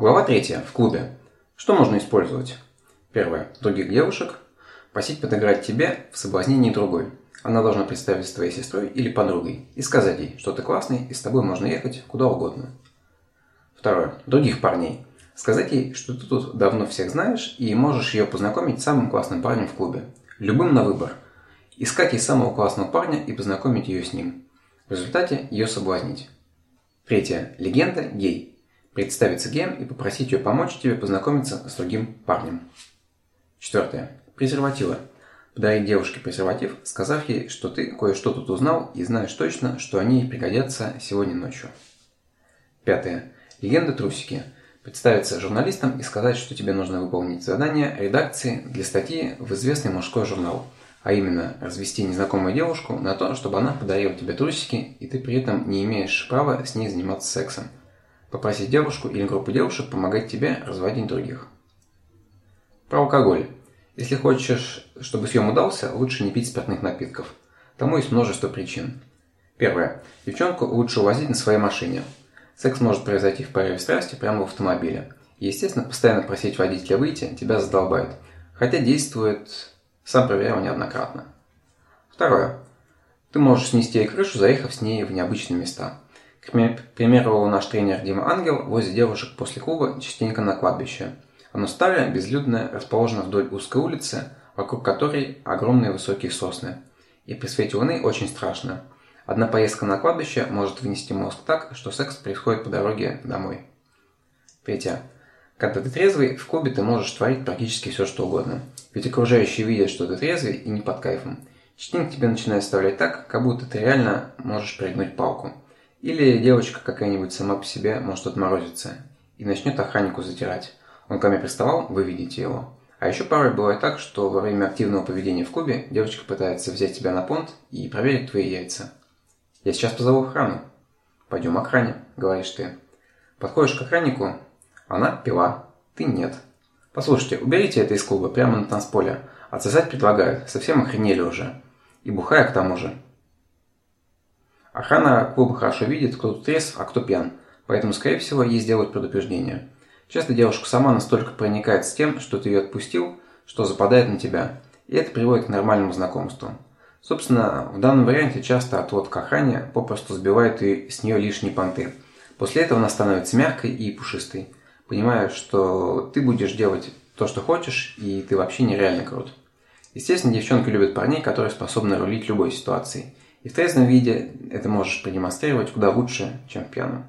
Глава третья. В клубе. Что можно использовать? Первое. Других девушек. Просить подыграть тебе в соблазнении другой. Она должна представиться твоей сестрой или подругой и сказать ей, что ты классный и с тобой можно ехать куда угодно. Второе. Других парней. Сказать ей, что ты тут давно всех знаешь и можешь ее познакомить с самым классным парнем в клубе. Любым на выбор. Искать ей самого классного парня и познакомить ее с ним. В результате ее соблазнить. Третье. Легенда гей представиться геем и попросить ее помочь тебе познакомиться с другим парнем. Четвертое. Презервативы. Подарить девушке презерватив, сказав ей, что ты кое-что тут узнал и знаешь точно, что они ей пригодятся сегодня ночью. Пятое. Легенда трусики. Представиться журналистом и сказать, что тебе нужно выполнить задание редакции для статьи в известный мужской журнал, а именно развести незнакомую девушку на то, чтобы она подарила тебе трусики, и ты при этом не имеешь права с ней заниматься сексом – Попросить девушку или группу девушек помогать тебе разводить других. Про алкоголь. Если хочешь, чтобы съем удался, лучше не пить спиртных напитков. Тому есть множество причин. Первое. Девчонку лучше увозить на своей машине. Секс может произойти в порыве страсти прямо в автомобиле. Естественно, постоянно просить водителя выйти тебя задолбает. Хотя действует, сам проверял неоднократно. Второе. Ты можешь снести ей крышу, заехав с ней в необычные места. К примеру, наш тренер Дима Ангел возит девушек после клуба частенько на кладбище. Оно старое, безлюдное, расположено вдоль узкой улицы, вокруг которой огромные высокие сосны. И при свете луны очень страшно. Одна поездка на кладбище может вынести мозг так, что секс происходит по дороге домой. Третье. Когда ты трезвый, в клубе ты можешь творить практически все, что угодно. Ведь окружающие видят, что ты трезвый и не под кайфом. Частенько тебе начинает вставлять так, как будто ты реально можешь перегнуть палку. Или девочка какая-нибудь сама по себе может отморозиться и начнет охраннику затирать. Он ко мне приставал, вы видите его. А еще порой бывает так, что во время активного поведения в клубе девочка пытается взять тебя на понт и проверить твои яйца. Я сейчас позову охрану. Пойдем к охране, говоришь ты. Подходишь к охраннику, она пила, ты нет. Послушайте, уберите это из клуба прямо на танцполе. Отсосать предлагают, совсем охренели уже. И бухая к тому же. Охрана клуба хорошо видит, кто тут трезв, а кто пьян, поэтому, скорее всего, ей сделают предупреждение. Часто девушка сама настолько проникает с тем, что ты ее отпустил, что западает на тебя, и это приводит к нормальному знакомству. Собственно, в данном варианте часто отвод к охране попросту сбивает и с нее лишние понты. После этого она становится мягкой и пушистой, понимая, что ты будешь делать то, что хочешь, и ты вообще нереально крут. Естественно, девчонки любят парней, которые способны рулить любой ситуацией – и в трезвом виде это можешь продемонстрировать куда лучше, чем в пьяном.